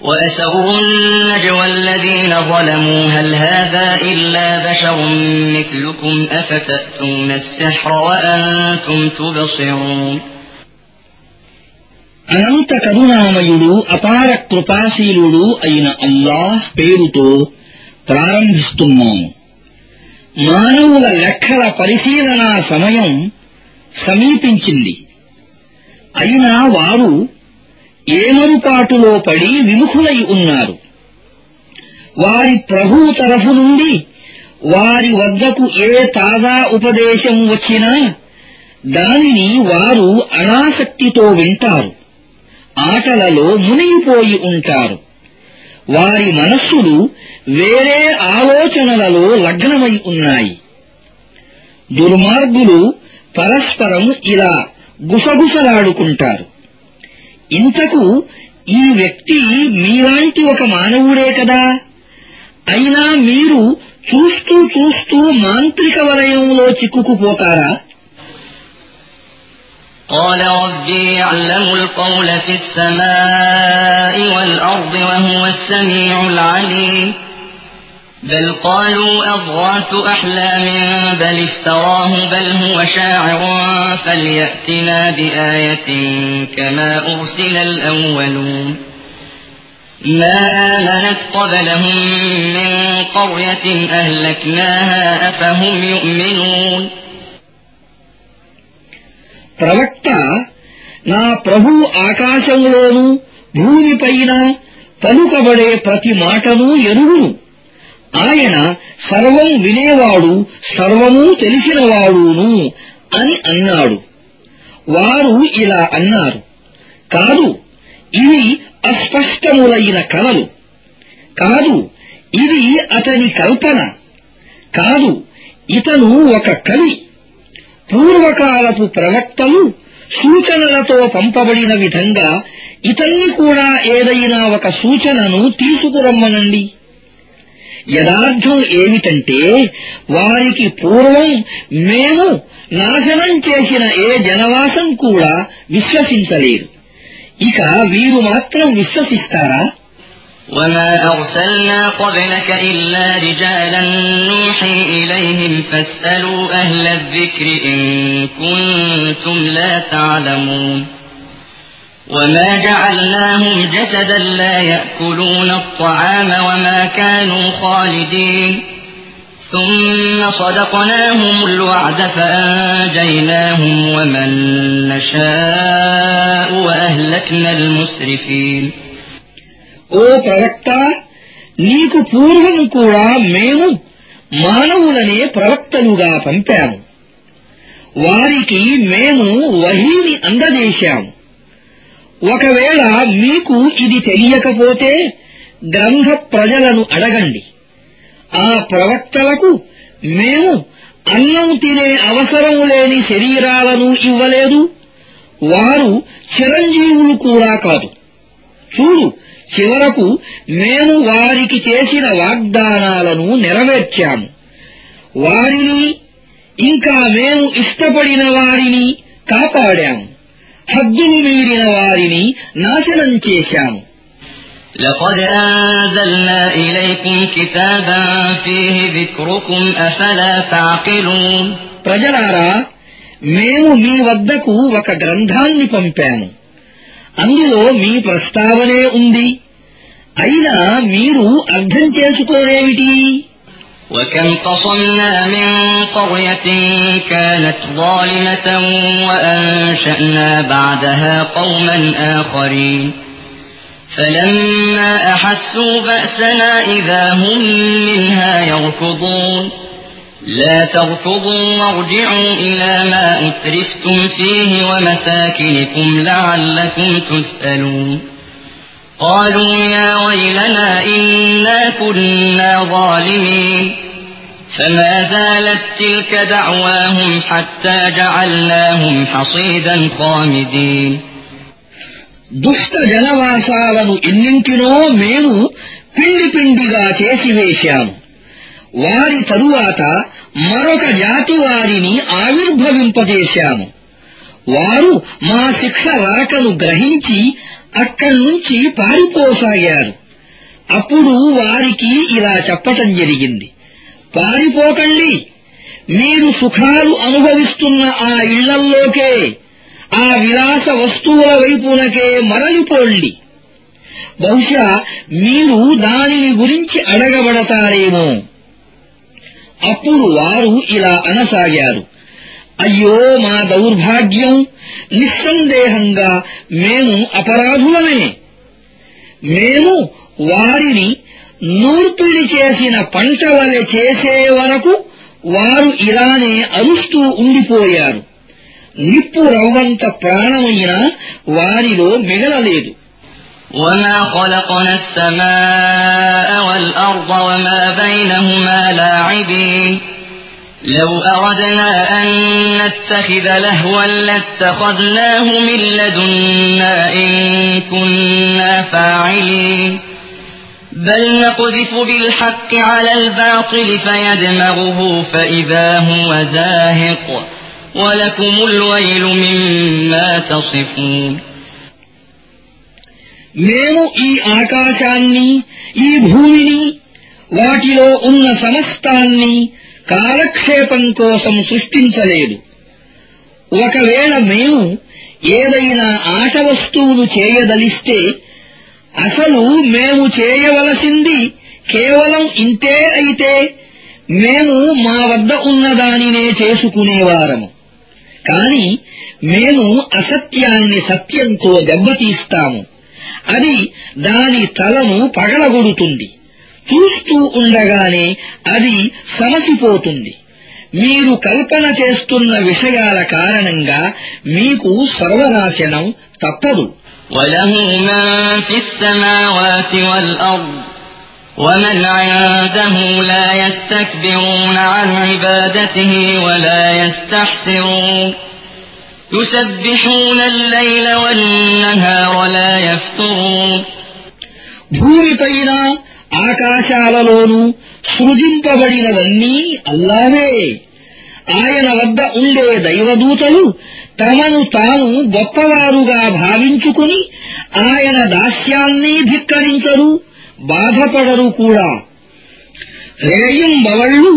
وأسروا النجوى الذين ظلموا هل هذا إلا بشر مثلكم أفتأتون السحر وأنتم تبصرون అనంత కరుణామయుడు అపార కృపాశీలుడు అయిన అల్లాహ్ పేరుతో ప్రారంభిస్తున్నాము మానవుల లెక్కల పరిశీలనా సమయం సమీపించింది అయినా వారు ఏమరుపాటులో పడి విముఖులై ఉన్నారు. వారి ప్రభు తరఫు నుండి వారి వద్దకు ఏ తాజా ఉపదేశం వచ్చినా దానిని వారు అనాసక్తితో వింటారు. ఆటలలో మునిగిపోయి ఉంటారు. వారి మనస్సులు వేరే ఆలోచనలలో లగ్నమై ఉన్నాయి. దుర్మార్గులు పరస్పరం ఇలా గుసగుసలాడుకుంటారు. ఇంతకు ఈ వ్యక్తి మీలాంటి ఒక మానవుడే కదా అయినా మీరు చూస్తూ చూస్తూ మాంత్రిక వలయంలో చిక్కుకుపోతారా قال ربي يعلم القول في السماء والأرض وهو السميع العليم بل قالوا أضغاث أحلام بل افتراه بل هو شاعر فليأتنا بآية كما أرسل الأولون ما آمنت قبلهم من قرية أهلكناها أفهم يؤمنون ప్రవక్త నా ప్రభు ఆకాశంలోనూ భూమిపైన పలుకబడే ప్రతి మాటను ఎరుగును ఆయన సర్వం వినేవాడు సర్వమూ తెలిసినవాడును అని అన్నాడు. వారు ఇలా అన్నారు. కాదు ఇవి అస్పష్టములైన కలలు. కాదు ఇది అతని కల్పన. కాదు ఇతను ఒక కవి. పూర్వకాలపు ప్రవక్తలు సూచనలతో పంపబడిన విధంగా ఇతన్ని కూడా ఏదైనా ఒక సూచనను తీసుకురమ్మనండి. యథార్థం ఏమిటంటే వారికి పూర్వం మేము నాశనం చేసిన ఏ జనవాసం కూడా విశ్వసించలేదు ఇక వీరు మాత్రం విశ్వసిస్తారా وما أرسلنا قبلك إلا رجالا نوحي إليهم فاسألوا أهل الذكر إن كنتم لا تعلمون وما جعلناهم جسدا لا يأكلون الطعام وما كانوا خالدين ثم صدقناهم الوعد فأنجيناهم ومن نشاء وأهلكنا المسرفين ఓ ప్రవక్త నీకు పూర్వం కూడా మేము మానవులనే ప్రవక్తలుగా పంపాము వారికి మేము వహీని అందజేశాము ఒకవేళ మీకు ఇది తెలియకపోతే గ్రంథ ప్రజలను అడగండి. ఆ ప్రవక్తలకు మేము అన్నం తినే అవసరం లేని శరీరాలను ఇవ్వలేదు. వారు చిరంజీవులు కూడా కాదు. చూడు చివరకు మేము వారికి చేసిన వాగ్దానాలను నెరవేర్చాము. వారిని ఇంకా మేము ఇష్టపడిన వారిని కాపాడాము. హద్దులు మీరిన వారిని నాశనం చేశాము لقد أنزلنا إليكم كتابا فيه ذكركم أفلا تعقلون ప్రజలారా మేము మీ వద్దకు ఒక గ్రంథాన్ని పంపాము అందులో మీ ప్రస్తావనే ఉంది అయినా మీరు అర్థం చేసుకోరేమిటి وكم قصمنا من قرية كانت ظالمة وأنشأنا بعدها قوما آخرين. فلما أحسوا بأسنا إذا هم منها يركضون. لا تركضوا وارجعوا إلى ما أترفتم فيه ومساكنكم لعلكم تسألون. قالوا يا ويلنا إنا كنا ظالمين فما زالت تلك دعواهم حتى جعلناهم حصيدا خامدين దుష్ట జనవాసాలను ఎన్నింటినో మేము పిండి పిండిగా చేసివేశాము వారి తరువాత మరొక జాతి వారిని ఆవిర్భవింపజేశాము వారు మా శిక్ష రాకను గ్రహించి అక్కడి నుంచి పారిపోసాగారు. అప్పుడు వారికి ఇలా చెప్పటం జరిగింది. పారిపోకండి. మీరు సుఖాలు అనుభవిస్తున్న ఆ ఇళ్ళల్లోకే ఆ విలాస వస్తువుల వైపునకే మరలిపోండి. బహుశా మీరు దానిని గురించి అడగబడతారేమో. అప్పుడు వారు ఇలా అనసాగారు. అయ్యో మా దౌర్భాగ్యం నిస్సందేహంగా మేము అపరాధులమే మేము వారిని నూర్పిడి చేసిన పంట వలె చేసే వరకు వారు ఇలానే అరుస్తూ ఉండిపోయారు నిప్పు రవ్వంత ప్రాణమైనా వారిలో మిగలలేదు وما خلقنا السماء والأرض وما بينهما لاعبين لو أردنا أن نتخذ لهوا لاتخذناه من لدنا إن كنا فاعلين بل نقذف بالحق على الباطل فيدمغه فإذا هو زاهق ولكم الويل مما تصفون మేము ఈ ఆకాశాన్ని ఈ భూమిని వాటిలో ఉన్న సమస్తాన్ని కాలక్షేపం కోసం సృష్టించలేదు. ఒకవేళ మేము ఏదైనా ఆట వస్తువులు చేయదలిస్తే అసలు మేము చేయవలసింది కేవలం ఇంతే అయితే మేము మా వద్ద ఉన్నదానినే చేసుకునేవారము. కాని మేము అసత్యాన్ని సత్యంతో దెబ్బతీస్తాము. అది దాని తలను పగలగొడుతుంది. చూస్తూ ఉండగానే అది సమసిపోతుంది మీరు కల్పన చేస్తున్న విషయాల కారణంగా మీకు సర్వనాశనం తప్పదు وله من في السماوات والأرض ومن عنده لا يستكبرون عن عبادته ولا يستحسرون يسبحون الليل والنهار لا يفترون భూమిపైన ఆకాశాలలోనూ సృజింపబడినవన్నీ అల్లావే ఆయన వద్ద ఉండే దైవదూతలు తమను తాము గొప్పవారుగా భావించుకుని ఆయన దాస్యాన్ని ధిక్కరించరు బాధపడరు కూడా రేయింబవళ్ళు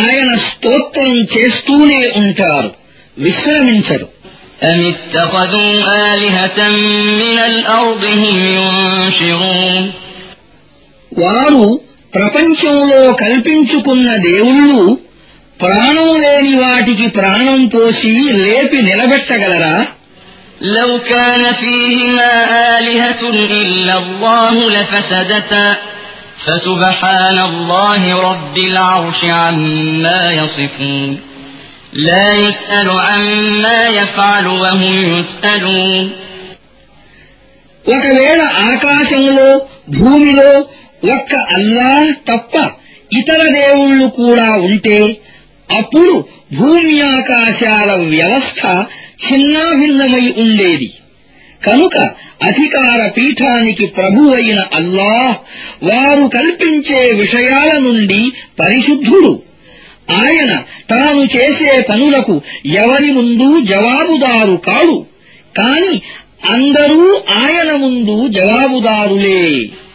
ఆయన స్తోత్రం చేస్తూనే ఉంటారు విశ్రమించరు أم اتخذوا آلهة من الأرض هم ينشرون వారు ప్రపంచంలో కల్పించుకున్న దేవుళ్ళు ప్రాణం లేని వాటికి ప్రాణం పోసి లేపి నిలబెట్టగలరా لو كان فيهما آلهة إلا الله لفسدتا فسبحان الله رب العرش عما يصفون لا يسأل عما يفعل وهم يسألون ఒకవేళ ఆకాశంలో భూమిలో ఒక్క అల్లాహ్ తప్ప ఇతర దేవుళ్ళు కూడా ఉంటే అప్పుడు భూమి ఆకాశాల వ్యవస్థ చిన్నాభిన్నమై ఉండేది. కనుక అధికార పీఠానికి ప్రభువైన అల్లాహ్ వారు కల్పించే విషయాల నుండి పరిశుద్ధుడు. ఆయన తాను చేసే పనులకు ఎవరి ముందు జవాబుదారు కాడు. కాని అందరూ ఆయన ముందు జవాబుదారులే.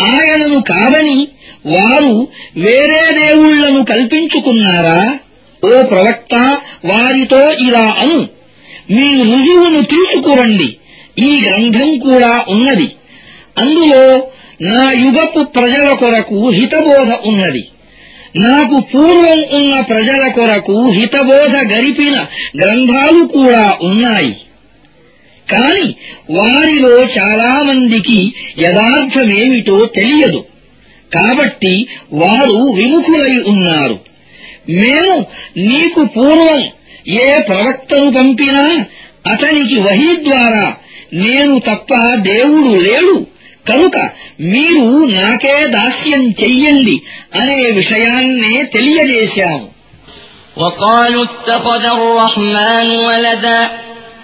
ఆయనను కాదని వారు వేరే దేవుళ్ళను కల్పించుకున్నారా? ఓ ప్రవక్త వారితో ఇలా అను. మీ రుజువును తీసుకురండి. ఈ గ్రంథం కూడా ఉన్నది. అందులో నా యుగపు ప్రజల కొరకు హితబోధ ఉన్నది. నాకు పూర్వం ఉన్న ప్రజల కొరకు హితబోధ గరిపిన గ్రంథాలు కూడా ఉన్నాయి. కాని వారిలో చాలామందికి యథార్థమేమిటో తెలియదు కాబట్టి వారు విముఖులై ఉన్నారు మేము నీకు పూర్వం ఏ ప్రవక్తను పంపినా అతనికి వహీ ద్వారా నేను తప్ప దేవుడు లేడు కనుక మీరు నాకే దాస్యం చెయ్యండి అనే విషయాన్నే తెలియజేశాము وقالوا اتخذ الرحمن ولدا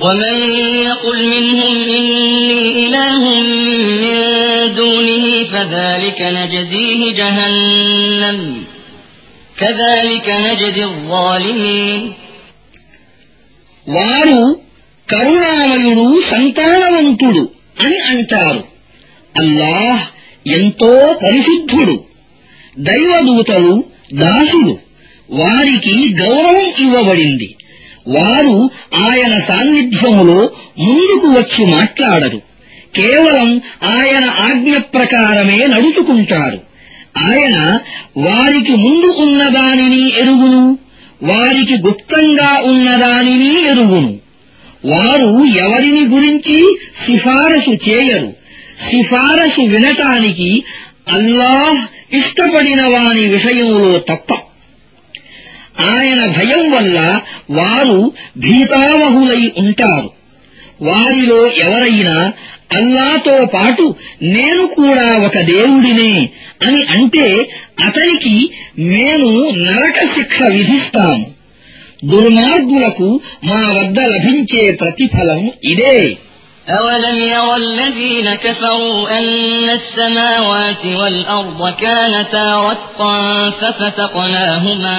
ومن يقل منهم إني إله من دونه فذلك نجزيه جهنم كذلك نجزي الظالمين వారు కరుణామయుడు సంతానవంతుడు అని అంటారు అల్లాహ్ ఎంతో పరిశుద్ధుడు దైవదూతలు దాసులు వారికి గౌరవం ఇవ్వబడింది వారు ఆయన సాన్నిధ్యములో ముందుకు వచ్చి మాట్లాడరు. కేవలం ఆయన ఆజ్ఞ ప్రకారమే నడుచుకుంటారు. ఆయన వారికి ముందు ఉన్నదానిని ఎరుగును వారికి గుప్తంగా ఉన్నదానిని ఎరుగును. వారు ఎవరిని గురించి సిఫారసు చేయరు. సిఫారసు వినటానికి అల్లాహ్ ఇష్టపడిన వాని విషయంలో తప్ప ఆయన భయం వల్ల వారు భీతావహులై ఉంటారు వారిలో ఎవరైనా అల్లాతో పాటు నేను కూడా ఒక దేవుడినే అని అంటే అతనికి మేము నరక శిక్ష విధిస్తాము దుర్మార్గులకు మా వద్ద లభించే ప్రతిఫలం ఇదే أولم ير الذين كفروا أن السماوات والأرض كانتا رتقا ففتقناهما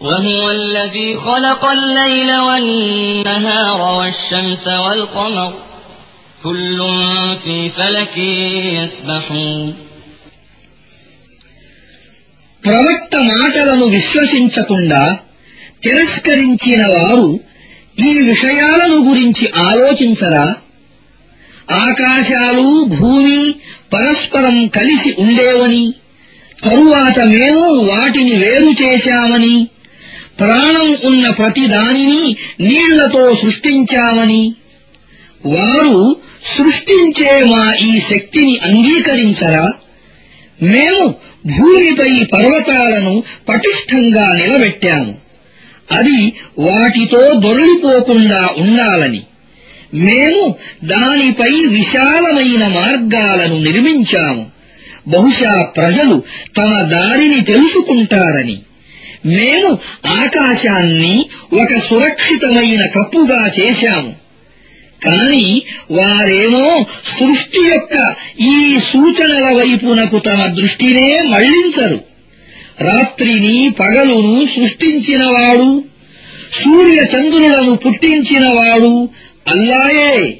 وهو الذي خلق الليل والنهار والشمس والقمر كل في فلك يسبحون ప్రవక్త మాటలను విశ్వసించకుండా తిరస్కరించిన వారు ఈ విషయాలను గురించి ఆలోచించరా ఆకాశాలు భూమి పరస్పరం కలిసి ఉండేవని తరువాత మేము వాటిని వేరు చేశామని ప్రాణం ఉన్న ప్రతి దానిని నీళ్ళతో సృష్టించామని. వారు సృష్టించే మా ఈ శక్తిని అంగీకరించరా? మేము భూమిపై పర్వతాలను పటిష్టంగా నిలబెట్టాము. అది వాటితో దొరలిపోకుండా ఉండాలని. మేము దానిపై విశాలమైన మార్గాలను నిర్మించాము. బహుశా ప్రజలు తమ దారిని తెలుసుకుంటారని. మేము ఆకాశాన్ని ఒక సురక్షితమైన కప్పుగా చేశాము. కాని వారేమో సృష్టి యొక్క ఈ సూచనల వైపునకు తమ దృష్టినే మళ్ళించరు. రాత్రిని పగలును సృష్టించినవాడు సూర్యచంద్రులను పుట్టించినవాడు అల్లాయే.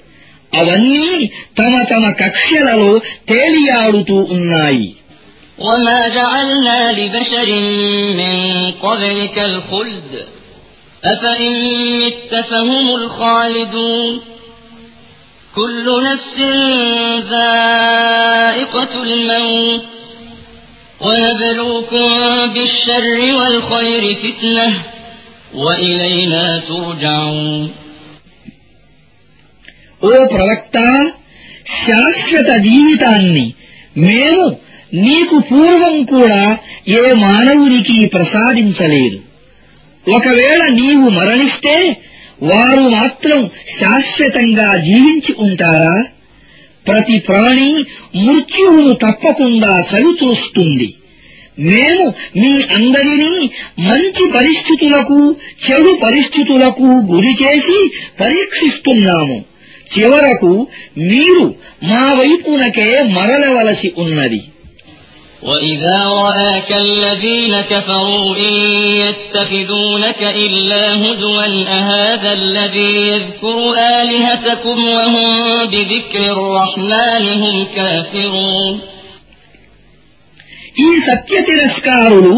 అవన్నీ తమ తమ కక్ష్యలలో తేలియాడుతూ ఉన్నాయి. وما جعلنا لبشر من قبلك الخلد أفإن مت فهم الخالدون كل نفس ذائقة الموت ونبلوكم بالشر والخير فتنة وإلينا ترجعون ఓ ప్రవక్త శాశ్వత జీవితాన్ని మేము నీకు పూర్వం కూడా ఏ మానవునికి ప్రసాదించలేదు. ఒకవేళ నీవు మరణిస్తే వారు మాత్రం శాశ్వతంగా జీవించి ఉంటారా? ప్రతి ప్రాణి మృత్యువును తప్పకుండా చవిచూస్తుంది. మేము మీ అందరినీ మంచి పరిస్థితులకు చెడు పరిస్థితులకు గురిచేసి పరీక్షిస్తున్నాము. చివరకు మీరు మా వైపునకే మరలవలసి ఉన్నది وإذا رآك الذين كفروا إن يتخذونك إلا هزوا أهذا الذي يذكر آلهتكم وهم بذكر الرحمن هم كافرون ఈ సత్య తిరస్కారులు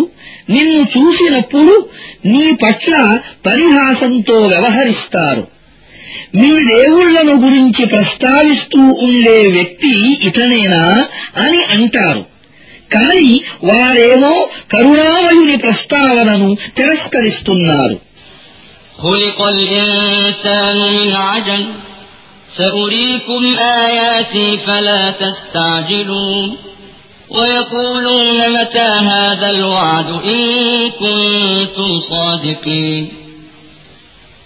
నిన్ను చూసినప్పుడు నీ పట్ల పరిహాసంతో వ్యవహరిస్తారు మీ దేవుళ్లను గురించి ప్రస్తావిస్తూ ఉండే వ్యక్తి ఇతనేనా అని అంటారు కాని వారేమో కరుణామయుని ప్రస్తావనను తిరస్కరిస్తున్నారు خلق الإنسان من عجل سأريكم آياتي فلا تستعجلون ويقولون متى هذا الوعد إن كنتم صادقين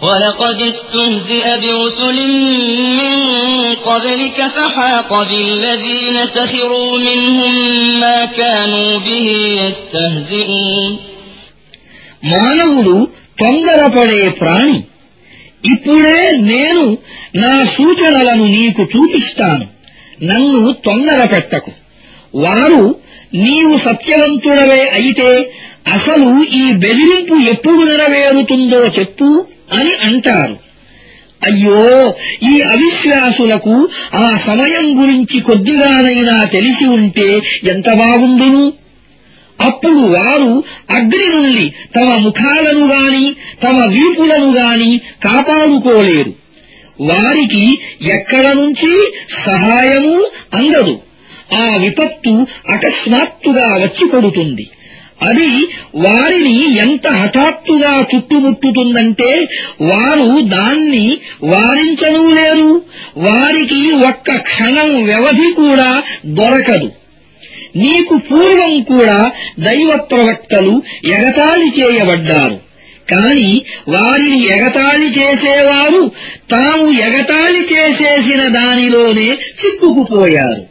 ولقد استهزئ برسل من قبلك فحاق بالذين سخروا منهم ما كانوا به يستهزئون మానవుడు తొందరపడే ప్రాణి ఇప్పుడే నేను నా సూచనలను నీకు చూపిస్తాను నన్ను తొందర పెట్టకు వారు నీవు సత్యవంతుడవే అయితే అసలు ఈ బెదిరింపు ఎప్పుడు నెరవేరుతుందో చెప్పు అని అంటారు. అయ్యో ఈ అవిశ్వాసులకు ఆ సమయం గురించి కొద్దిగానైనా తెలిసి ఉంటే ఎంత బాగుండును? అప్పుడు వారు అగ్ని నుండి తమ ముఖాలను గాని తమ వీపులను గాని కాపాడుకోలేరు. వారికి ఎక్కడ నుంచి సహాయము అందదు. ఆ విపత్తు అకస్మాత్తుగా వచ్చి పడుతుంది. అది వారిని ఎంత హఠాత్తుగా చుట్టుముట్టుతుందంటే వారు దాన్ని వారించనూ లేరు. వారికి ఒక్క క్షణం వ్యవధి కూడా దొరకదు. నీకు పూర్వం కూడా దైవ ప్రవక్తలు ఎగతాళి చేయబడ్డారు. కాని వారిని ఎగతాళి చేసేవారు తాము ఎగతాళి చేసేసిన దానిలోనే చిక్కుకుపోయారు.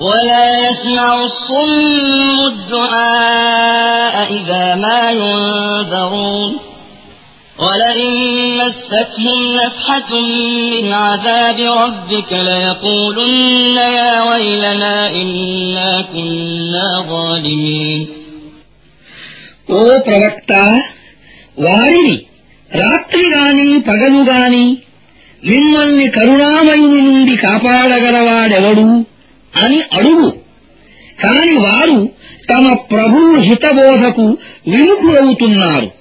ولا يسمع الصم الدعاء إذا ما ينذرون ولئن مستهم نفحة من عذاب ربك ليقولن يا ويلنا إنا كنا ظالمين ఓ ప్రవక్త వారిని రాత్రి గాని పగలు గాని మిమ్మల్ని కరుణామయుని నుండి కాపాడగలవాడెవడు అని అడుగు. కాని వారు తమ ప్రభువు హితబోధకు విముఖులవుతున్నారు.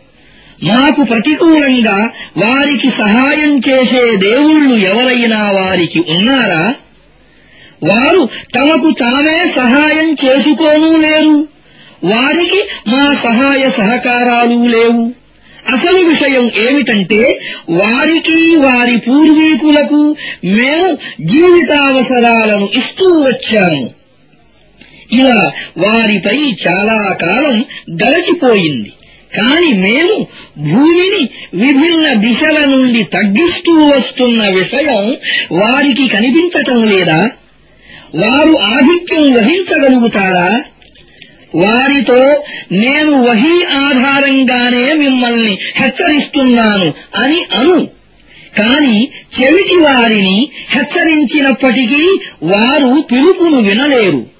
మాకు ప్రతికూలంగా వారికి సహాయం చేసే దేవుళ్ళు ఎవరైనా వారికి ఉన్నారా? వారు తమకు తామే సహాయం చేసుకోనూ లేరు. వారికి మా సహాయ సహకారాలు లేవు. అసలు విషయం ఏమిటంటే వారికి వారి పూర్వీకులకు మేము జీవితావసరాలను ఇస్తూ వచ్చాము. ఇలా వారిపై చాలా కాలం గడచిపోయింది. కాని మేము భూమిని విభిన్న దిశల నుండి తగ్గిస్తూ వస్తున్న విషయం వారికి కనిపించటం లేదా? వారు ఆధిక్యం వహించగలుగుతారా? వారితో నేను వహీ ఆధారంగానే మిమ్మల్ని హెచ్చరిస్తున్నాను అని అను. కాని చెవిటి వారిని హెచ్చరించినప్పటికీ వారు పిలుపును వినలేరు.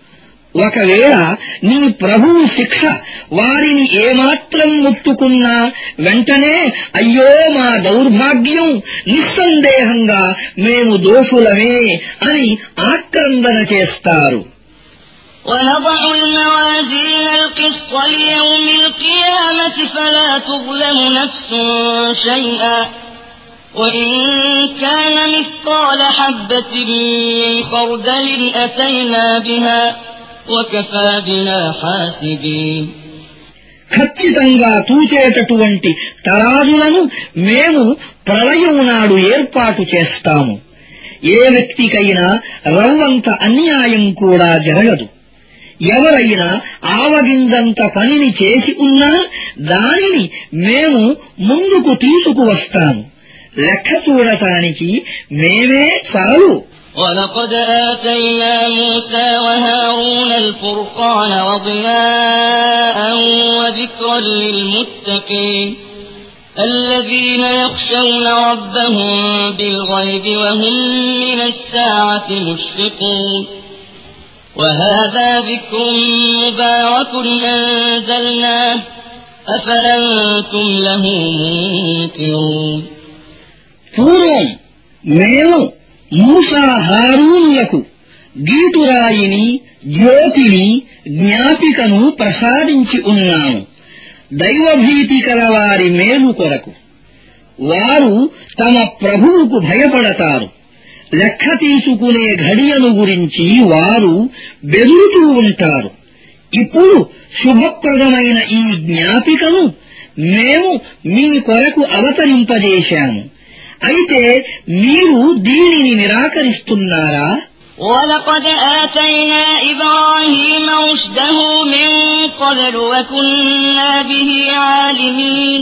ఒకవేళ నీ ప్రభువు శిక్ష వారిని ఏమాత్రం ముట్టుకున్నా వెంటనే అయ్యో మా దౌర్భాగ్యం నిస్సందేహంగా మేము దోషులమే అని ఆక్రందన చేస్తారు. ونضع الموازين القسط ليوم القيامة فلا تظلم نفس شيئا وإن كان مثقال حبة من خردل أتينا بها وكفى بنا حاسبين ఖచ్చితంగా తూచేటటువంటి తరాజులను మేము ప్రళయం నాడు ఏర్పాటు చేస్తాము ఏ వ్యక్తికైనా రవ్వంత అన్యాయం కూడా జరగదు ఎవరైనా ఆవగింజంత పనిని చేసి ఉన్నా దానిని మేము ముందుకు తీసుకువస్తాము లెక్క చూడటానికి మేమే చాలు ولقد آتينا موسى وهارون الفرقان وضياء وذكرا للمتقين الذين يخشون ربهم بالغيب وهم من الساعة مشفقون وهذا ذكر مبارك أنزلناه أفأنتم له منكرون పూర్వం మేము మూసా హారూనులకు గీటురాయిని జ్యోతిని జ్ఞాపికను ప్రసాదించి ఉన్నాము దైవభీతి కలవారి మేలు కొరకు వారు తమ ప్రభువుకు భయపడతారు లెక్క తీసుకునే ఘడియను గురించి వారు బెదురుతూ ఉంటారు ఇప్పుడు శుభప్రదమైన ఈ జ్ఞాపికను మేము మీ కొరకు అవతరింపజేశాము అయితే మీరు దీనిని నిరాకరిస్తున్నారా ولقد آتينا إبراهيم رشده من قبل وكنا به عالمين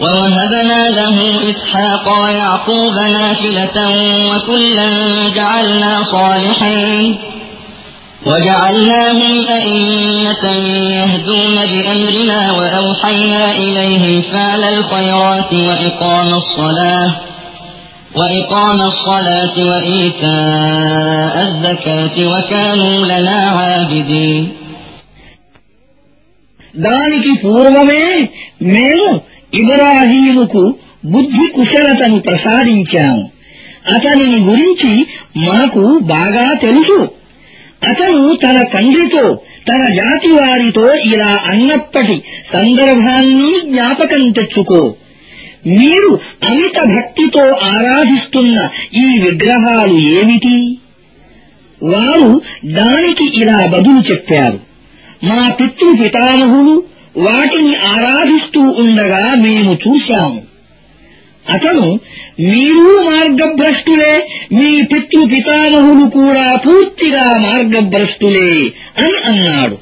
ووهبنا له إسحاق ويعقوب نافلة وكلا جعلنا صالحين وجعلناهم أئمة يهدون بأمرنا وأوحينا إليهم فعل الخيرات وإقام الصلاة وإقام الصلاة وإيتاء الزكاة وكانوا لنا عابدين దానికి పూర్వమే మేము ఇబ్రాహీముకు బుద్ధి కుశలతను ప్రసాదించాము అతనిని గురించి మాకు బాగా తెలుసు. అతను తన తండ్రితో తన జాతి వారితో ఇలా అన్నప్పటి సందర్భాన్ని జ్ఞాపకం తెచ్చుకో. మీరు అమిత భక్తితో ఆరాధిస్తున్న ఈ విగ్రహాలు ఏమిటి? వారు దానికి ఇలా బదులు చెప్పారు. మా పితృపితామహులు వాటిని ఆరాధిస్తూ ఉండగా మేము చూశాము. అతను మీరు మార్గభ్రష్టులే మీ పితృపితామహులు కూడా పూర్తిగా మార్గభ్రష్టులే అని అన్నాడు.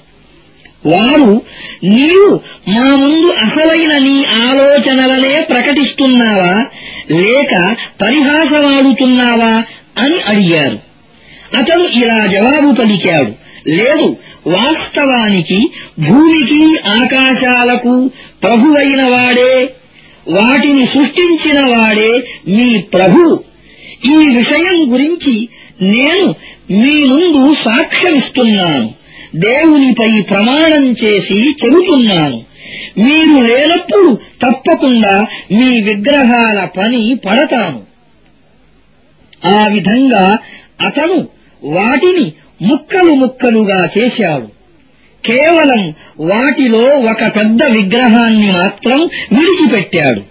వారు నీవు మా ముందు అసలైన నీ ఆలోచనలనే ప్రకటిస్తున్నావా లేక పరిహాసమాడుతున్నావా అని అడిగారు. అతను ఇలా జవాబు పలికాడు. లేదు వాస్తవానికి భూమికి ఆకాశాలకు ప్రభువైన వాడే వాటిని సృష్టించిన వాడే మీ ప్రభు. ఈ విషయం గురించి నేను మీ ముందు సాక్ష్యమిస్తున్నాను. దేవునిపై ప్రమాణం చేసి చెబుతున్నాను. మీరు లేనప్పుడు తప్పకుండా మీ విగ్రహాల పని పడతాను. ఆ విధంగా అతను వాటిని ముక్కలు ముక్కలుగా చేశాడు. కేవలం వాటిలో ఒక పెద్ద విగ్రహాన్ని మాత్రం విడిచిపెట్టాడు.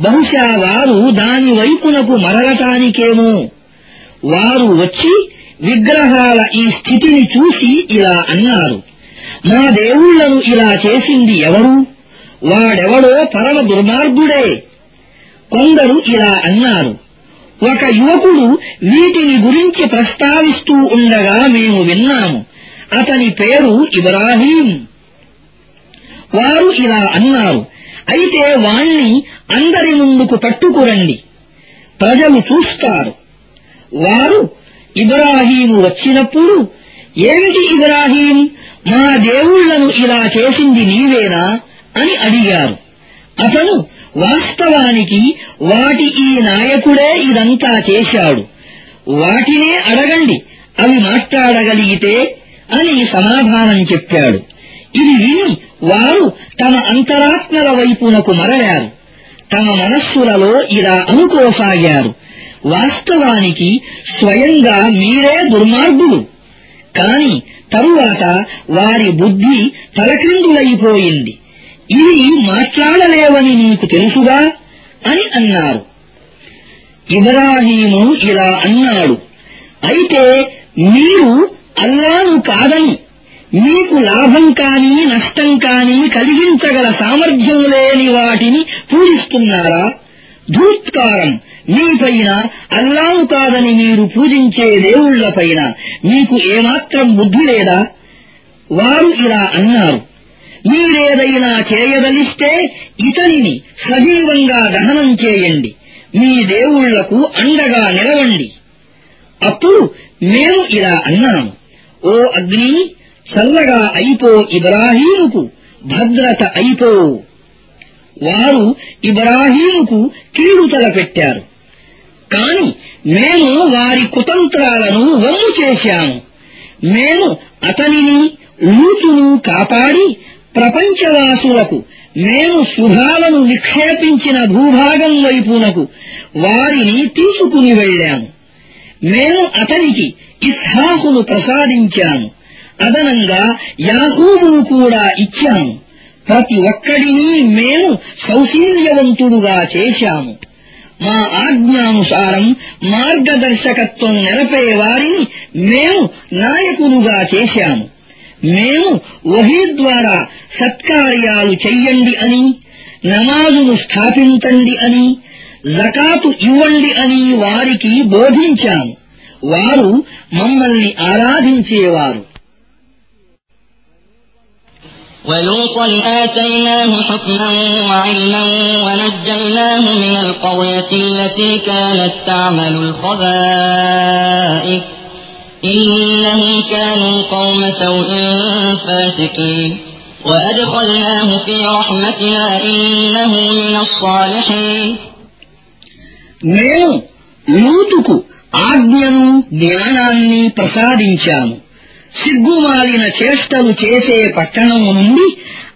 బహుశా వారు దాని వైపునకు మరలటానికేమో. వారు వచ్చి విగ్రహాల ఈ స్థితిని చూసి ఇలా అన్నారు మా దేవుళ్ళను ఇలా చేసింది ఎవరు? వాడెవడో పరమ దుర్మార్గుడే. కొందరు ఇలా అన్నారు ఒక యువకుడు వీటిని గురించి ప్రస్తావిస్తూ ఉండగా మేము విన్నాము. అతని పేరు ఇబ్రాహీం. వారు ఇలా అన్నారు అయితే వాణ్ణి అందరి ముందుకు పట్టుకురండి. ప్రజలు చూస్తారు. వారు ఇబ్రాహీము వచ్చినప్పుడు ఏమిటి ఇబ్రాహీం? మా దేవుళ్ళను ఇలా చేసింది నీవేనా? అని అడిగారు. అతను వాస్తవానికి వాటి ఈ నాయకుడే ఇదంతా చేశాడు. వాటినే అడగండి అవి మాట్లాడగలిగితే అని సమాధానం చెప్పాడు. ఇది విని వారు తమ అంతరాత్మల వైపునకు మరలారు. తమ మనస్సులలో ఇలా అనుకోసాగారు. వాస్తవానికి స్వయంగా మీరే దుర్మార్గులు. కాని తరువాత వారి బుద్ధి తలక్రిందులైపోయింది. ఇవి మాట్లాడలేవని నీకు తెలుసుగా అని అన్నారు. ఇబ్రాహీము ఇలా అన్నాడు అయితే మీరు అల్లాను కాదని మీకు లాభం కాని నష్టం కాని కలిగించగల సామర్థ్యం లేని వాటిని పూజిస్తున్నారా? ధూత్కారం మీపైన అల్లాను కాదని మీరు పూజించే దేవుళ్ళపైన మీకు ఏమాత్రం బుద్ధి లేదా? వారు ఇలా అన్నారు మీరేదైనా చేయదలిస్తే ఇతనిని సజీవంగా దహనం చేయండి. మీ దేవుళ్ళకు అండగా నిలవండి. అప్పుడు మేము ఇలా అన్నాము. ఓ అగ్ని చల్లగా అయిపో ఇబ్రాహీముకు భద్రత అయిపో. వారు ఇబ్రాహీముకు కీడు తలపెట్టారు. కాని మేము వారి కుతంత్రాలను వమ్ము చేశాము. మేము అతనిని లూతును కాపాడి ప్రపంచవాసులకు మేము శుభాలను నిక్షేపించిన భూభాగం వైపునకు వారిని తీసుకుని వెళ్ళాము మేము అతనికి ఇస్హాకును ప్రసాదించాము అదనంగా యాహూబును కూడా ఇచ్చాము ప్రతి ఒక్కడిని మేము సౌశీల్యవంతుడుగా చేశాము. మా ఆజ్ఞానుసారం మార్గదర్శకత్వం నెరపే వారిని మేము నాయకులుగా చేశాము. మేము వహీ ద్వారా సత్కార్యాలు చెయ్యండి అని నమాజును స్థాపించండి అని జకాతు ఇవ్వండి అని వారికి బోధించాము వారు మమ్మల్ని ఆరాధించేవారు ولوطا آتيناه حكما وعلما ونجيناه من القرية التي كانت تعمل الخبائث إنهم كانوا قوم سوء فاسقين وأدخلناه في رحمتنا إنه من الصالحين మేము లూతుకు ఆజ్ఞను జ్ఞానాన్ని ప్రసాదించాము సిగ్గుమాలిన చేష్టలు చేసే పట్టణం నుండి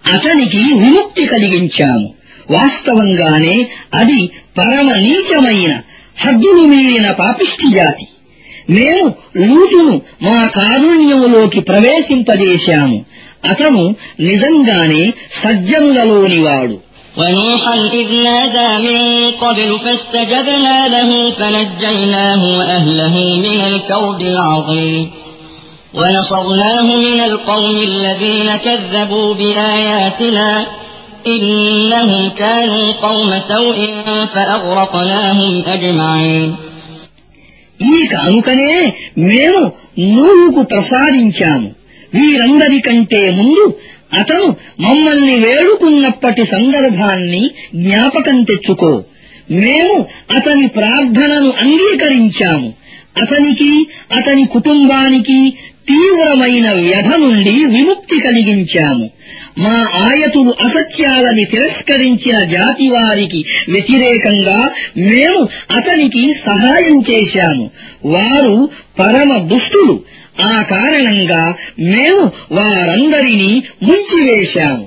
అతనికి విముక్తి కలిగించాము వాస్తవంగానే అది పరమ నీచమైన హద్దులు మీరిన పాపిష్టి జాతి మేము లూతును మా కారుణ్యములోకి ప్రవేశింపజేశాము అతను నిజంగానే సజ్జనులలోనివాడు ونوحا إذ نادى من قبل فاستجبنا له فنجيناه وأهله من الكرب العظيم ونصرناه من القوم الذين كذبوا بآياتنا إنهم كانوا قوم سوء فأغرقناهم أجمعين ఈ కానుకనే మేము నూహుకు ప్రసాదించాము. వీరందరికంటే ముందు అతను మమ్మల్ని వేడుకున్నప్పటి సందర్భాన్ని జ్ఞాపకం తెచ్చుకో. మేము అతని ప్రార్థనను అంగీకరించాము. అతనికి అతని కుటుంబానికి తీవ్రమైన వ్యధ నుండి విముక్తి కలిగించాము మా ఆయతులు అసత్యాలని తిరస్కరించిన జాతి వారికి వ్యతిరేకంగా మేము అతనికి సహాయం చేశాము వారు పరమ దుష్టులు ఆ కారణంగా మేము వారందరినీ ముంచివేశాము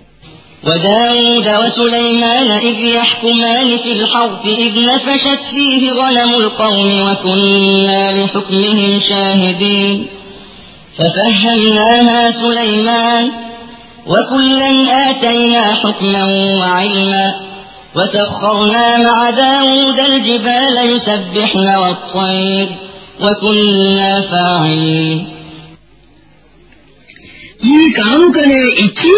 وداود وسليمان إذ يحكمان في الحرث إذ نفشت فيه غنم القوم وكنا لحكمهم شاهدين ففهمناها سليمان وكلا آتينا حكما وعلما وسخرنا مع داود الجبال يسبحن والطير وكنا فاعلين ఈ కానుకనే ఇచ్చి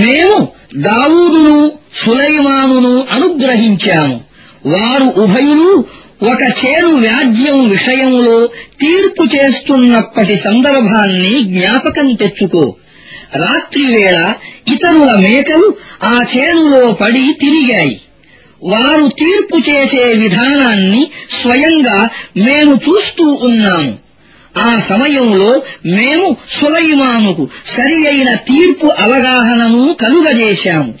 మేము దావూదును సులైమానును అనుగ్రహించాము వారు ఉభయులు ఒక చేను వ్యాజ్యం విషయంలో తీర్పు చేస్తున్నప్పటి సందర్భాన్ని జ్ఞాపకం తెచ్చుకో. రాత్రివేళ ఇతరుల మేకలు ఆ చేనులో పడి తిరిగాయి. వారు తీర్పు చేసే విధానాన్ని స్వయంగా మేము చూస్తూ ఉన్నాము. ఆ సమయంలో మేము సులైమానుకు సరి అయిన తీర్పు అవగాహనను కలుగజేశాము.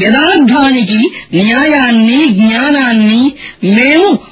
యథార్థానికి న్యాయాన్ని జ్ఞానాన్ని మేము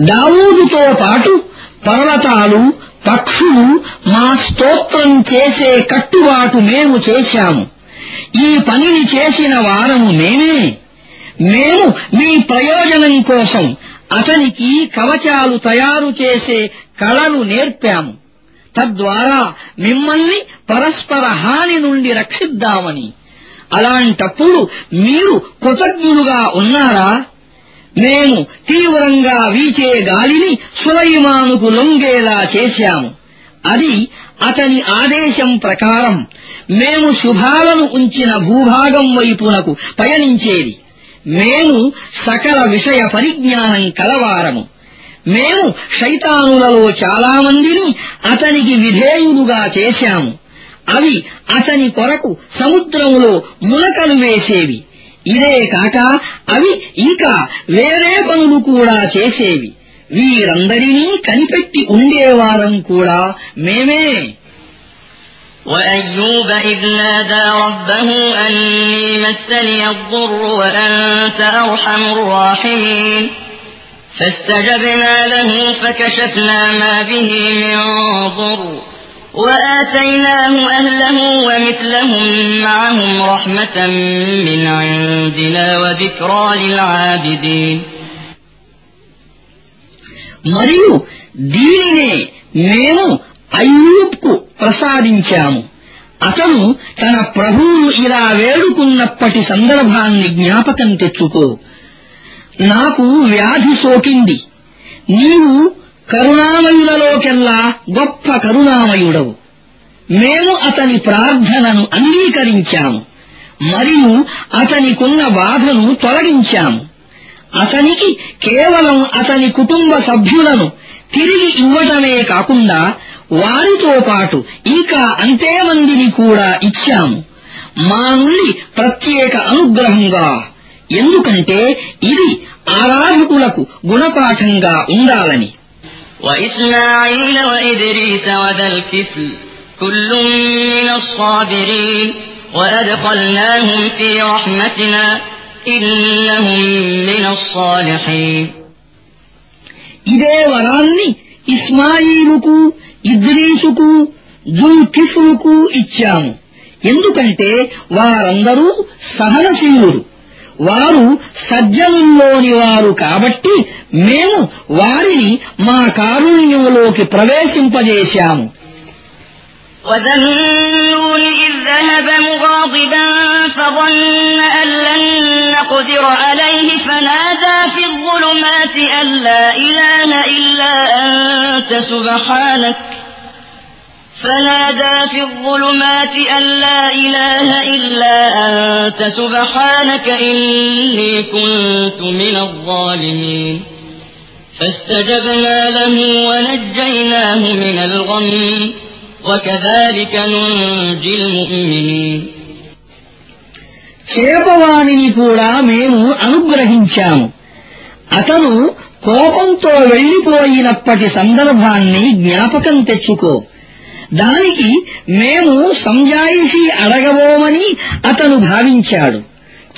దావూదుతో పాటు పర్వతాలు పక్షులు మా స్తోత్రం చేసే కట్టుబాటు మేము చేశాము. ఈ పనిని చేసిన వారము మేమే. మేము మీ ప్రయోజనం కోసం అతనికి కవచాలు తయారు చేసే కళను నేర్పాము. తద్వారా మిమ్మల్ని పరస్పర హాని నుండి రక్షిద్దామని. అలాంటప్పుడు మీరు కృతజ్ఞులుగా ఉన్నారా? మేము తీవ్రంగా వీచే గాలిని సులైమానుకు లొంగేలా చేశాము. అది అతని ఆదేశం ప్రకారం మేము శుభాలను ఉంచిన భూభాగం వైపునకు పయనించేది. మేము సకల విషయ పరిజ్ఞానం కలవారము. మేము శైతానులలో చాలామందిని అతనికి విధేయులుగా చేశాము. అవి అతని కొరకు సముద్రములో ములకలు వేసేవి ఇదే కాక అవి ఇంకా వేరే పనులు కూడా చేసేవి వీరందరినీ కనిపెట్టి ఉండేవారం కూడా మేమే وأيوب إذ نادى ربه أني مسني الضر وأنت أرحم الراحمين فاستجبنا له فكشفنا ما به من ضر وآتيناه أهله ومثلهم لهم معهم رحمة من عندنا وذكرى للعابدين మరియు దీనినే మేము అయ్యూబ్కు ప్రసాదించాము అతను తన ప్రభువును ఇలా వేడుకున్నప్పటి సందర్భాన్ని జ్ఞాపకం తెచ్చుకో నాకు వ్యాధి సోకింది నీవు కరుణామయులలోకెల్లా గొప్ప కరుణామయుడవు. మేము అతని ప్రార్థనను అంగీకరించాము. మరియు అతనికున్న బాధను తొలగించాము. అతనికి కేవలం అతని కుటుంబ సభ్యులను తిరిగి ఇవ్వటమే కాకుండా వారితో పాటు ఇంకా అంతే మందిని కూడా ఇచ్చాము. మా నుండి ప్రత్యేక అనుగ్రహంగా. ఎందుకంటే ఇది ఆరాధకులకు గుణపాఠంగా ఉండాలని. وإسماعيل وإدريس وذا الكفل كل من الصابرين وأدخلناهم في رحمتنا إنهم من الصالحين ఇదే వరాన్ని ఇస్మాయిలుకు ఇద్రీసుకు జుల్కిఫ్లుకు ఇచ్చాము ఎందుకంటే వారందరూ సహనశీలురు వారు సజ్జనుల్లోని వారు కాబట్టి మేము వారిని మా కారుణ్యంలోకి ప్రవేశింపజేశాము وذا النون إذ ذهب مغاضبا فظن أن لن نقدر عليه فنادى في الظلمات أن لا إله إلا أنت سبحانك فنادى في الظلمات أن لا إله إلا أنت سبحانك إني كنت من الظالمين فاستجبنا له ونجيناه من الغم وكذلك ننجي المؤمنين చేపవాణిని కూడా మేము అనుగ్రహించాము అతను కోపంతో వెళ్లిపోయినప్పటి సందర్భాన్ని జ్ఞాపకం తెచ్చుకో దానికి మేము సంజాయిషి అడగబోమని అతను భావించాడు.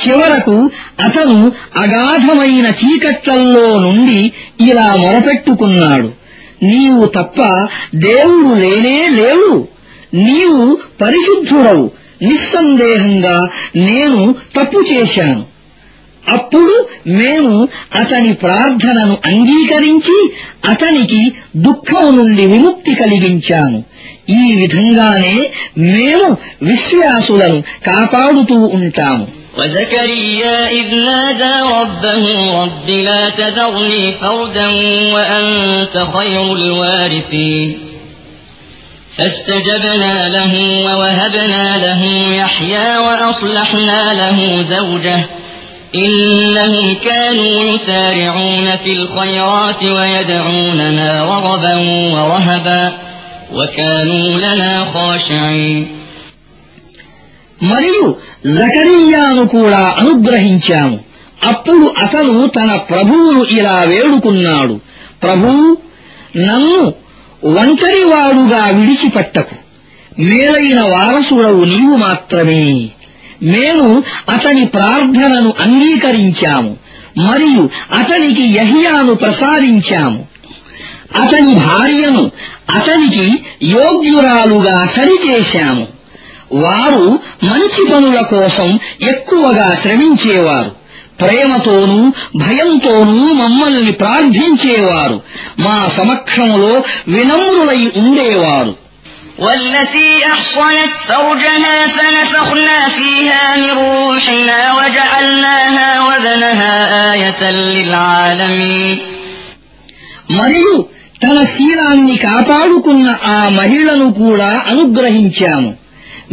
చివరకు అతను అగాధమైన చీకట్లల్లో నుండి ఇలా మొరపెట్టుకున్నాడు. నీవు తప్ప దేవుడు లేనే లేవు నీవు పరిశుద్ధుడవు. నిస్సందేహంగా నేను తప్పు చేశాను. అప్పుడు మేము అతని ప్రార్థనను అంగీకరించి అతనికి దుఃఖం నుండి విముక్తి కలిగించాము. ఈ విధంగానే మేము విశ్వాసులను కాపాడుతూ ఉంటాము وزكريا إذ نادى ربه رب لا تذرني فردا وأنت خير الوارثين فاستجبنا له ووهبنا له يحيى وأصلحنا له زوجه إنهم كانوا يسارعون في الخيرات ويدعوننا رغبا ورهبا وكانوا لنا خاشعين మరియు జకరియాను కూడా అనుగ్రహించాము అప్పుడు అతను తన ప్రభువును ఇలా వేడుకున్నాడు ప్రభూ నన్ను ఒంటరివాడుగా విడిచిపెట్టకు మేలైన వారసుడవు నీవు మాత్రమే మేము అతని ప్రార్థనను అంగీకరించాము మరియు అతనికి యహియాను ప్రసాదించాము అతని భార్యను అతనికి యోగ్యురాలుగా సరిచేశాము వారు మంచి పనుల కోసం ఎక్కువగా శ్రమించేవారు ప్రేమతోనూ భయంతోనూ మమ్మల్ని ప్రార్థించేవారు మా సమక్షంలో వినమ్రులై ఉండేవారు والتي أحصنت فرجها فنفخنا فيها من روحنا وجعلناها وبنها آية للعالمين మరియు తన శీలాన్ని కాపాడుకున్న ఆ మహిళను కూడా అనుగ్రహించాము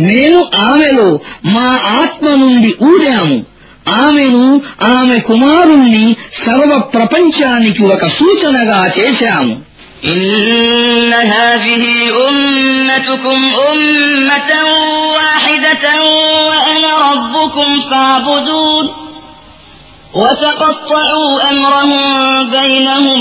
మేము ఆమెలో మా ఆత్మ నుండి ఊదాము ఆమెను ఆమె కుమారుణ్ణి సర్వ ప్రపంచానికి ఒక సూచనగా చేశాము إن هذه أمتكم أمة واحدة وأنا ربكم فاعبدون وتقطعوا أمرهم بينهم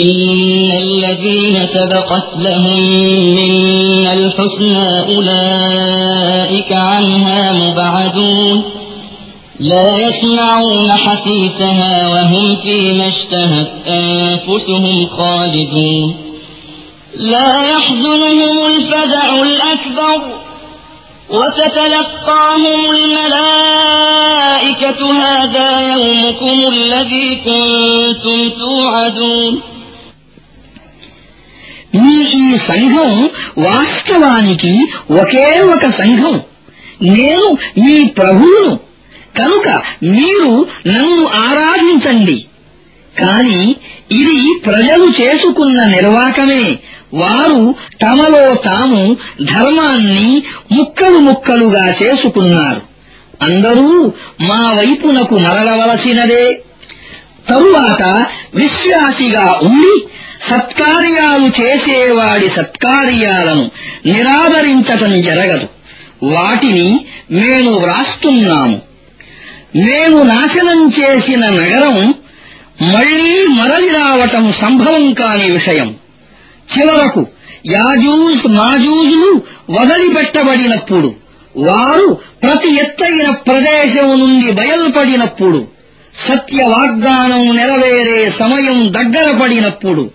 إن الذين سبقت لهم منا الحسنى أولئك عنها مبعدون لا يسمعون حسيسها وهم فيما اشتهت أنفسهم خالدون لا يحزنهم الفزع الأكبر وتتلقاهم الملائكة هذا يومكم الذي كنتم توعدون మీ ఈ సంఘం వాస్తవానికి ఒకే ఒక సంఘం. నేను మీ ప్రభువును. కనుక మీరు నన్ను ఆరాధించండి. కాని ఇది ప్రజలు చేసుకున్న నిర్వాకమే. వారు తమలో తాము ధర్మాన్ని ముక్కలు ముక్కలుగా చేసుకున్నారు. అందరూ మా వైపునకు మరలవలసినదే తరువాత విశ్వాసిగా ఉండి సత్కార్యాలు చేసేవాడి సత్కార్యాలను నిరాదరించటం జరగదు. వాటిని మేము వ్రాస్తున్నాము. మేము నాశనం చేసిన నగరం మళ్ళీ మరలి రావటం సంభవం కాని విషయం. చివరకు యాజూజ్ మాజూజులు వదిలిపెట్టబడినప్పుడు వారు ప్రతి ఎత్తైన ప్రదేశం నుండి బయల్పడినప్పుడు సత్య వాగ్దానం నెరవేరే సమయం దగ్గర పడినప్పుడు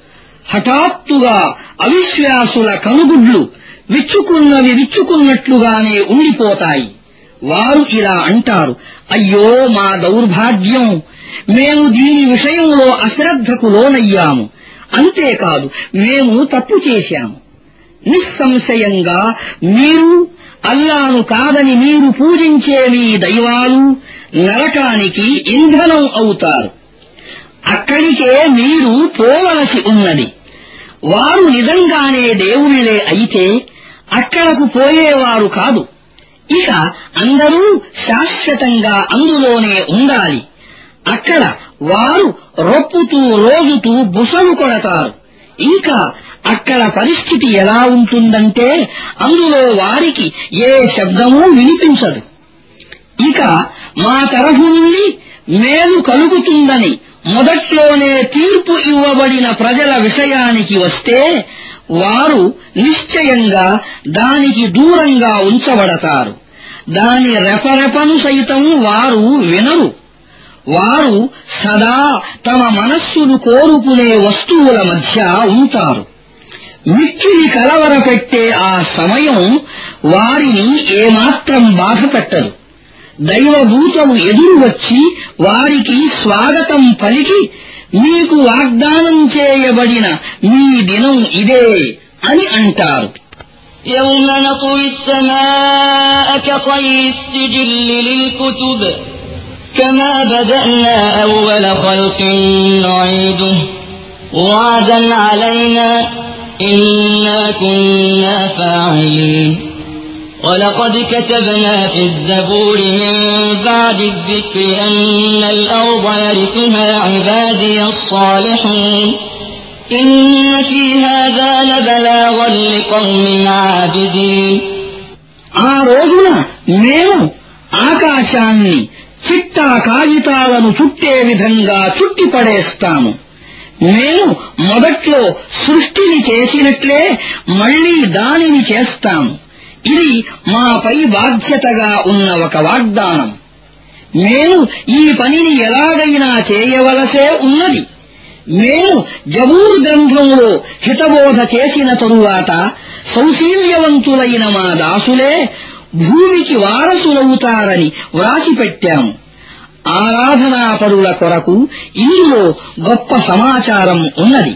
హఠాత్తుగా అవిశ్వాసుల కనుగుడ్లు విచ్చుకున్నవి విచ్చుకున్నట్లుగానే ఉండిపోతాయి. వారు ఇలా అంటారు అయ్యో మా దౌర్భాగ్యం! మేము దీని విషయంలో అశ్రద్ధకు లోనయ్యాము. అంతేకాదు మేము తప్పు చేశాము. నిస్సంశయంగా మీరు అల్లాను కాదని మీరు పూజించే మీ దైవాలు నరకానికి ఇంధనం అవుతారు. అక్కడికే మీరు పోవలసి ఉన్నది. వారు నిజంగానే దేవుళ్ళే అయితే అక్కడకు పోయేవారు కాదు. ఇక అందరూ శాశ్వతంగా అందులోనే ఉండాలి. అక్కడ వారు రొప్పుతూ రోజుతూ బుసలు కొడతారు. ఇంకా అక్కడ పరిస్థితి ఎలా ఉంటుందంటే అందులో వారికి ఏ శబ్దమూ వినిపించదు. ఇక మా తరఫు నుండి మేలు కలుగుతుందని మొదట్లోనే తీర్పు ఇవ్వబడిన ప్రజల విషయానికి వస్తే వారు నిశ్చయంగా దానికి దూరంగా ఉంచబడతారు. దాని రెపరెపను సైతం వారు వినరు. వారు సదా తమ మనస్సును కోరుకునే వస్తువుల మధ్య ఉంటారు. మిక్కిలి కలవరపెట్టే ఆ సమయం వారిని ఏమాత్రం బాధపెట్టదు. దైవదూతలు ఎదురు వచ్చి వారికి స్వాగతం పలికి మీకు వాగ్దానం చేయబడిన మీ దినం ఇదే అని అంటారు يوم نطوي السماء كطي السجل للكتب كما بدأنا أول خلق نعيده وعدا علينا إنا كنا فاعلين ولقد كتبنا في الزبور من بعد الذكر أن الأرض يرثها عبادي الصالحون إن في هذا لبلاغا لقوم عابدين ఆ రోజున మేము ఆకాశాన్ని చిట్టా కాగితాలను చుట్టే విధంగా చుట్టిపడేస్తాము మేము మొదట్లో సృష్టిని చేసినట్లే మళ్లీ దానిని చేస్తాము ఇది మాపై బాధ్యతగా ఉన్న ఒక వాగ్దానం. మేము ఈ పనిని ఎలాగైనా చేయవలసే ఉన్నది. మేము జబూర్ గ్రంథంలో హితబోధ చేసిన తరువాత సౌశీల్యవంతులైన మా దాసులే భూమికి వారసులవుతారని వ్రాసిపెట్టాము ఆరాధనాపరుల కొరకు ఇందులో గొప్ప సమాచారం ఉన్నది.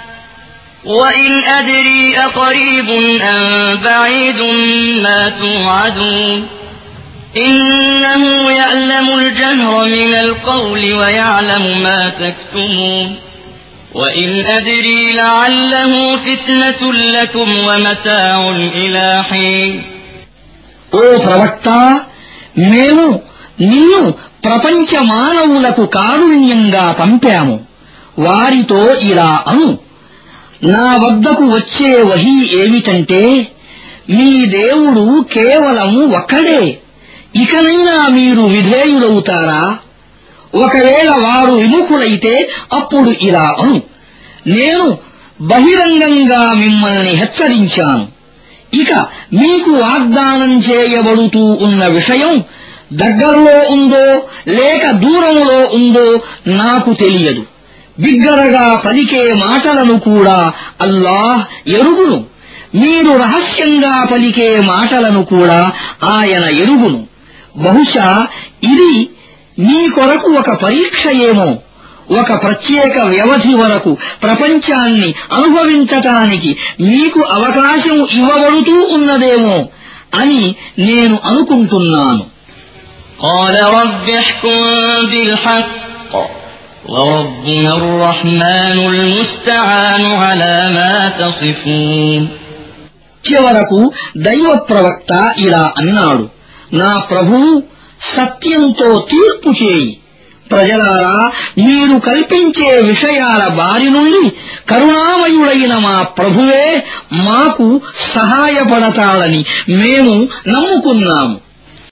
وإن أدري أقريب أم بعيد ما توعدون إنه يعلم الجهر من القول ويعلم ما تكتمون وإن أدري لعله فتنة لكم ومتاع إلى حين ఓ ప్రవక్త మేము నిన్ను ప్రపంచ మానవులకు కారుణ్యంగా పంపాము వారితో ఇలా అను నా వద్దకు వచ్చే వహీ ఏమిటంటే మీ దేవుడు కేవలం ఒక్కడే. ఇకనైనా మీరు విధేయులవుతారా? ఒకవేళ వారు విముఖులైతే అప్పుడు ఇలా అను. నేను బహిరంగంగా మిమ్మల్ని హెచ్చరించాను. ఇక మీకు వాగ్దానం చేయబడుతూ ఉన్న విషయం దగ్గరలో ఉందో లేక దూరంలో ఉందో నాకు తెలియదు. బిగ్గరగా పలికే మాటలను కూడా అల్లాహ్ ఎరుగును మీరు రహస్యంగా పలికే మాటలను కూడా ఆయన ఎరుగును బహుశా ఇది మీ కొరకు ఒక పరీక్ష ఏమో ఒక ప్రత్యేక వ్యవధి వరకు ప్రపంచాన్ని అనుభవించటానికి మీకు అవకాశం ఇవ్వబడుతూ ఉన్నదేమో అని నేను అనుకుంటున్నాను قال رب احكم بالحق وربنا الرحمن المستعان على ما تصفون చివరకు దైవ ప్రవక్త ఇలా అన్నాడు నా ప్రభువు సత్యంతో తీర్పు చేయి ప్రజలారా మీరు కల్పించే విషయాల బారి నుండి కరుణామయుడైన మా ప్రభువే మాకు సహాయపడతాడని మేము నమ్ముకున్నాము